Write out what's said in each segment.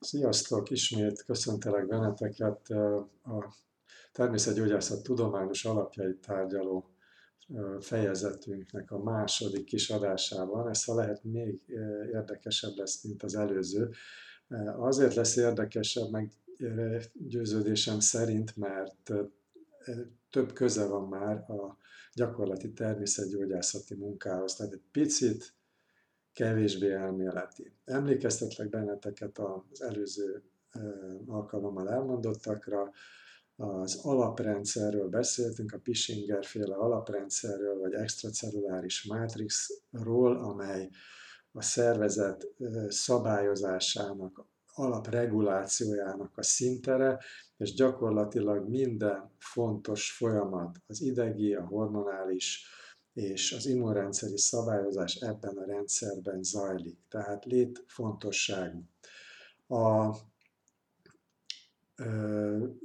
Sziasztok! Ismét köszöntelek benneteket a természetgyógyászat tudományos alapjait tárgyaló fejezetünknek a második kis adásában. Ez ha lehet még érdekesebb lesz, mint az előző. Azért lesz érdekesebb, meg győződésem szerint, mert több köze van már a gyakorlati természetgyógyászati munkához. Tehát egy picit kevésbé elméleti. Emlékeztetlek benneteket az előző alkalommal elmondottakra, az alaprendszerről beszéltünk, a Pishinger féle alaprendszerről, vagy extracelluláris mátrixról, amely a szervezet szabályozásának, alapregulációjának a szintere, és gyakorlatilag minden fontos folyamat, az idegi, a hormonális, és az immunrendszeri szabályozás ebben a rendszerben zajlik, tehát létfontosságú. A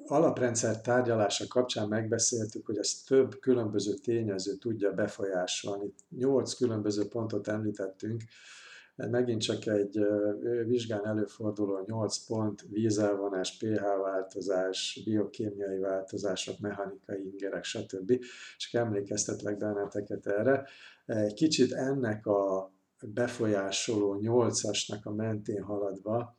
alaprendszer tárgyalása kapcsán megbeszéltük, hogy ezt több különböző tényező tudja befolyásolni. Nyolc különböző pontot említettünk, megint csak egy vizsgán előforduló 8 pont, vízelvonás, pH változás, biokémiai változások, mechanikai ingerek, stb. Csak emlékeztetlek benneteket erre. Egy kicsit ennek a befolyásoló 8-asnak a mentén haladva,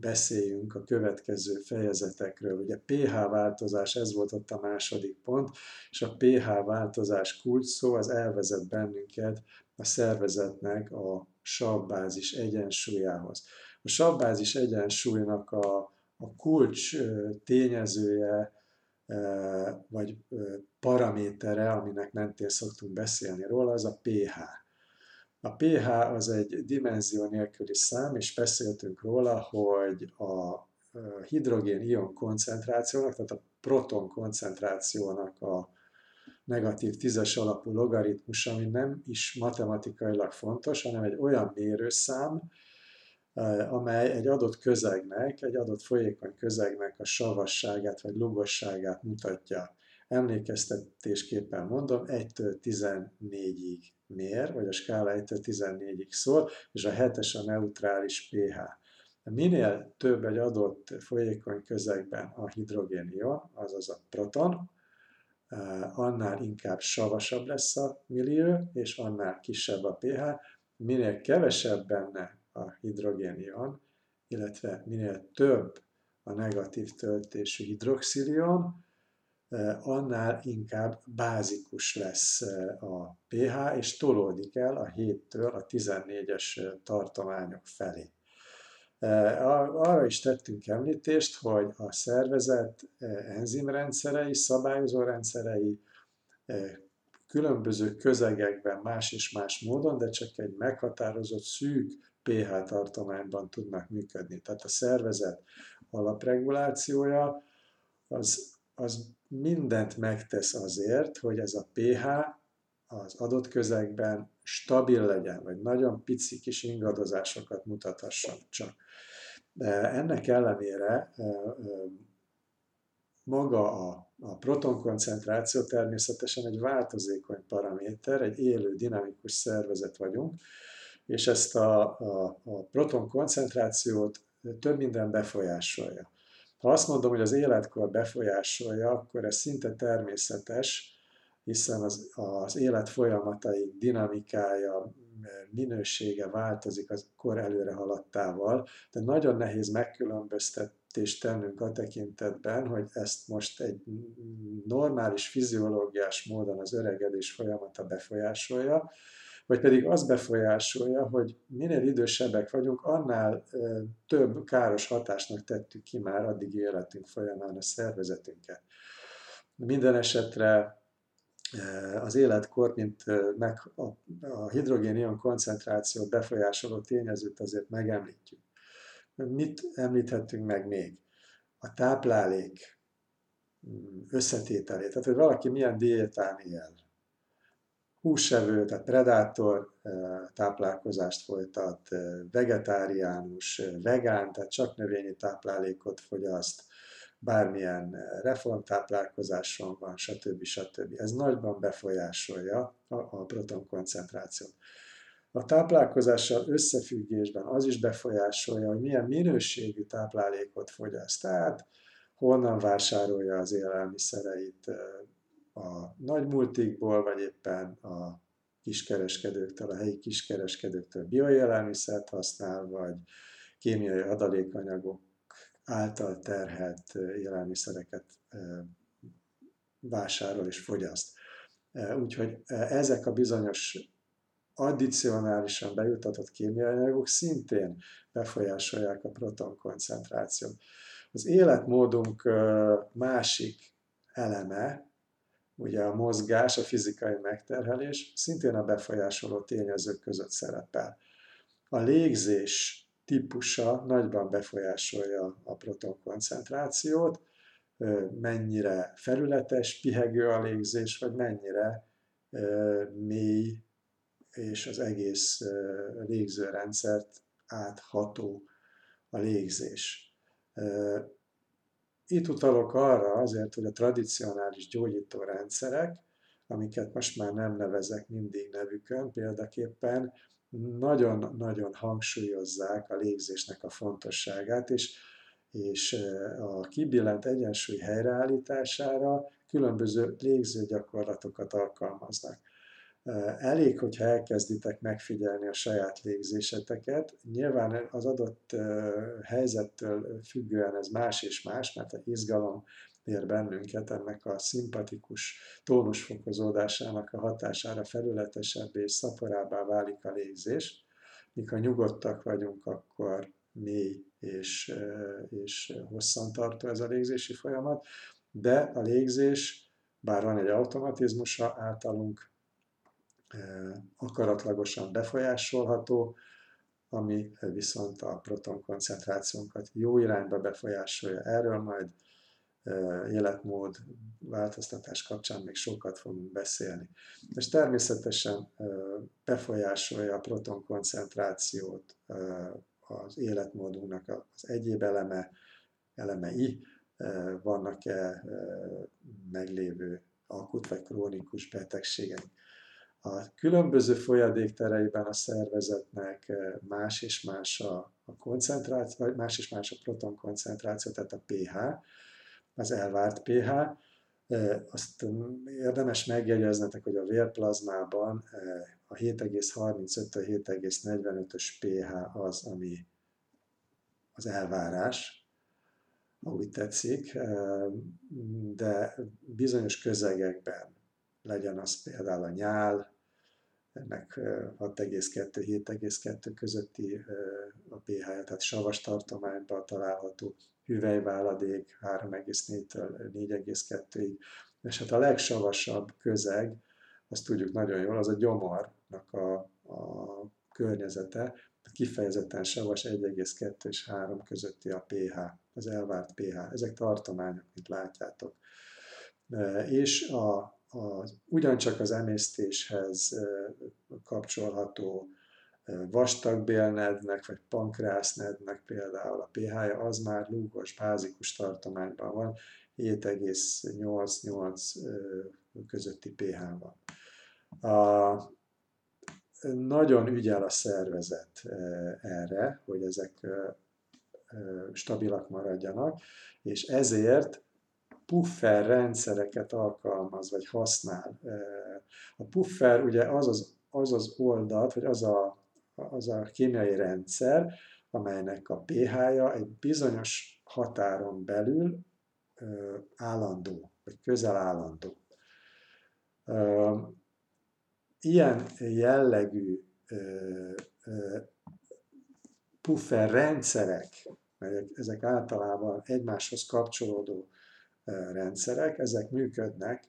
beszéljünk a következő fejezetekről. Ugye pH változás, ez volt ott a második pont, és a pH változás kulcs szó, az elvezet bennünket a szervezetnek a savbázis egyensúlyához. A savbázis egyensúlynak a, a kulcs tényezője, vagy paramétere, aminek mentén szoktunk beszélni róla, az a pH. A pH az egy dimenzió nélküli szám, és beszéltünk róla, hogy a hidrogén-ion koncentrációnak, tehát a proton koncentrációnak a negatív tízes alapú logaritmus, ami nem is matematikailag fontos, hanem egy olyan mérőszám, eh, amely egy adott közegnek, egy adott folyékony közegnek a savasságát vagy lugosságát mutatja. Emlékeztetésképpen mondom, 1-től 14-ig mér, vagy a skála 1-től 14-ig szól, és a 7-es a neutrális pH. Minél több egy adott folyékony közegben a hidrogénion, azaz a proton, annál inkább savasabb lesz a millió, és annál kisebb a pH. Minél kevesebb benne a hidrogénion, illetve minél több a negatív töltésű hidroxilion, annál inkább bázikus lesz a pH, és tolódik el a 7-től a 14-es tartományok felé. Arra is tettünk említést, hogy a szervezet enzimrendszerei, szabályozó rendszerei különböző közegekben más és más módon, de csak egy meghatározott szűk pH tartományban tudnak működni. Tehát a szervezet alapregulációja az, az mindent megtesz azért, hogy ez a pH az adott közegben stabil legyen, vagy nagyon pici kis ingadozásokat mutathasson csak. Ennek ellenére maga a, a protonkoncentráció természetesen egy változékony paraméter, egy élő, dinamikus szervezet vagyunk, és ezt a, a, a protonkoncentrációt több minden befolyásolja. Ha azt mondom, hogy az életkor befolyásolja, akkor ez szinte természetes, hiszen az, az élet folyamatai dinamikája, minősége változik az kor előre haladtával, de nagyon nehéz megkülönböztetést tennünk a tekintetben, hogy ezt most egy normális fiziológiás módon az öregedés folyamata befolyásolja, vagy pedig az befolyásolja, hogy minél idősebbek vagyunk, annál több káros hatásnak tettük ki már addig életünk folyamán a szervezetünket. Minden esetre az életkor, mint meg a, a hidrogén-ion koncentrációt befolyásoló tényezőt azért megemlítjük. Mit említhetünk meg még? A táplálék mm, összetételét, tehát hogy valaki milyen diétán él. Húsevő, tehát predátor táplálkozást folytat, vegetáriánus, vegán, tehát csak növényi táplálékot fogyaszt, bármilyen eh, reformtáplálkozáson van, stb. stb. Ez nagyban befolyásolja a, a proton koncentrációt. A táplálkozással összefüggésben az is befolyásolja, hogy milyen minőségű táplálékot fogyaszt. Tehát honnan vásárolja az élelmiszereit a nagymultikból, vagy éppen a kiskereskedőktől, a helyi kiskereskedőktől bioélelmiszert használ, vagy kémiai adalékanyagok által terhelt élelmiszereket vásárol és fogyaszt. Úgyhogy ezek a bizonyos addicionálisan bejutatott kémiai anyagok szintén befolyásolják a proton koncentrációt. Az életmódunk másik eleme, ugye a mozgás, a fizikai megterhelés szintén a befolyásoló tényezők között szerepel. A légzés típusa nagyban befolyásolja a proton koncentrációt, mennyire felületes, pihegő a légzés, vagy mennyire mély és az egész légzőrendszert átható a légzés. Itt utalok arra azért, hogy a tradicionális gyógyító rendszerek, amiket most már nem nevezek mindig nevükön, példaképpen nagyon-nagyon hangsúlyozzák a légzésnek a fontosságát, és, és a kibillent egyensúly helyreállítására különböző légzőgyakorlatokat alkalmaznak. Elég, hogyha elkezditek megfigyelni a saját légzéseteket. Nyilván az adott helyzettől függően ez más és más, mert a izgalom ér bennünket, ennek a szimpatikus tónusfokozódásának a hatására felületesebb és szaporábbá válik a légzés. Mikor nyugodtak vagyunk, akkor mély és, és hosszantartó ez a légzési folyamat, de a légzés, bár van egy automatizmusa általunk, akaratlagosan befolyásolható, ami viszont a proton koncentrációnkat jó irányba befolyásolja. Erről majd életmód változtatás kapcsán még sokat fogunk beszélni. És természetesen befolyásolja a proton koncentrációt az életmódunknak az egyéb eleme, elemei, vannak-e meglévő akut vagy krónikus betegségek. A különböző folyadéktereiben a szervezetnek más és más a, a koncentráció, más és más a proton koncentráció, tehát a pH, az elvárt pH. Azt érdemes megjegyeznetek, hogy a vérplazmában a 7,35-től 7,45-ös pH az, ami az elvárás, ha tetszik, de bizonyos közegekben legyen az például a nyál, ennek 6,2-7,2 közötti a pH-ja, tehát savas tartományban található hüvelyváladék 3,4-től 4,2-ig, és hát a legsavasabb közeg, azt tudjuk nagyon jól, az a gyomornak a, a környezete, kifejezetten savas 1,2 és 3 közötti a pH, az elvárt pH. Ezek tartományok, mint látjátok. És a, a, ugyancsak az emésztéshez kapcsolható vastagbélnednek, vagy pankrásznednek például a pH-ja, az már lúgos, bázikus tartományban van, 7,8-8 közötti pH van. A, nagyon ügyel a szervezet erre, hogy ezek stabilak maradjanak, és ezért puffer rendszereket alkalmaz, vagy használ. A puffer ugye az az, az, az oldalt, vagy az a az a kémiai rendszer, amelynek a pH-ja egy bizonyos határon belül ö, állandó, vagy közel állandó. Ö, ilyen jellegű ö, ö, puffer rendszerek, melyek ezek általában egymáshoz kapcsolódó rendszerek, ezek működnek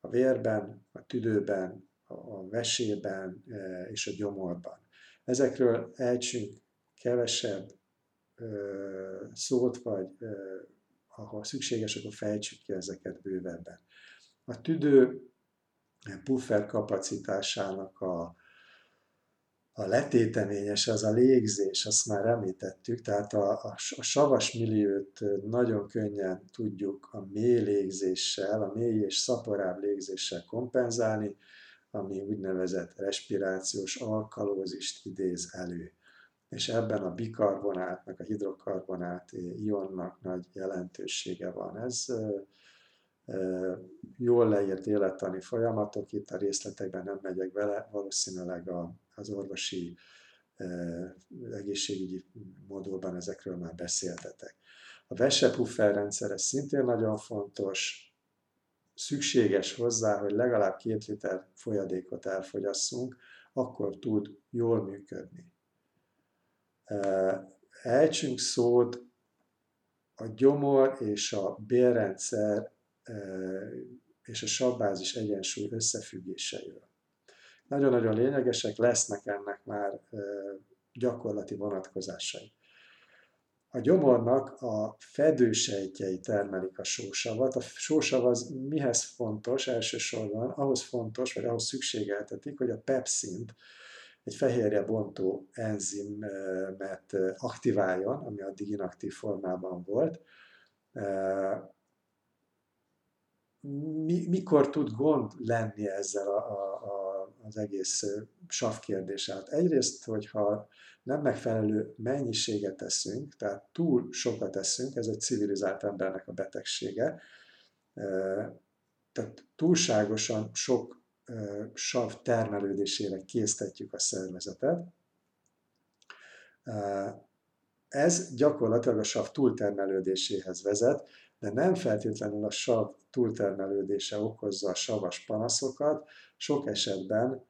a vérben, a tüdőben, a vesében és a gyomorban. Ezekről ejtsünk kevesebb ö, szót, vagy ö, ahol szükséges, akkor fejtsük ki ezeket bővebben. A tüdő puffer kapacitásának a, a letéteményes, az a légzés, azt már említettük, tehát a, a, a savas milliót nagyon könnyen tudjuk a mély légzéssel, a mély és szaporább légzéssel kompenzálni, ami úgynevezett respirációs alkalózist idéz elő. És ebben a bikarbonátnak, a hidrokarbonát ionnak nagy jelentősége van. Ez jól leírt élettani folyamatok, itt a részletekben nem megyek bele, valószínűleg az orvosi egészségügyi modulban ezekről már beszéltetek. A Vese-puffer rendszer szintén nagyon fontos, szükséges hozzá, hogy legalább két liter folyadékot elfogyasszunk, akkor tud jól működni. Ejtsünk szót a gyomor és a bélrendszer és a sabbázis egyensúly összefüggéseiről. Nagyon-nagyon lényegesek, lesznek ennek már gyakorlati vonatkozásai. A gyomornak a fedősejtjei termelik a sósavat. A sósav az mihez fontos elsősorban? Ahhoz fontos, vagy ahhoz szükségeltetik, hogy a pepszint, egy fehérje bontó enzimet aktiváljon, ami addig inaktív formában volt. mikor tud gond lenni ezzel a, a, az egész sav kérdéssel? Egyrészt, hogyha nem megfelelő mennyiséget teszünk, tehát túl sokat teszünk, ez egy civilizált embernek a betegsége, tehát túlságosan sok sav termelődésére késztetjük a szervezetet. Ez gyakorlatilag a sav túltermelődéséhez vezet, de nem feltétlenül a sav túltermelődése okozza a savas panaszokat, sok esetben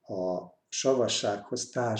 a savassághoz társ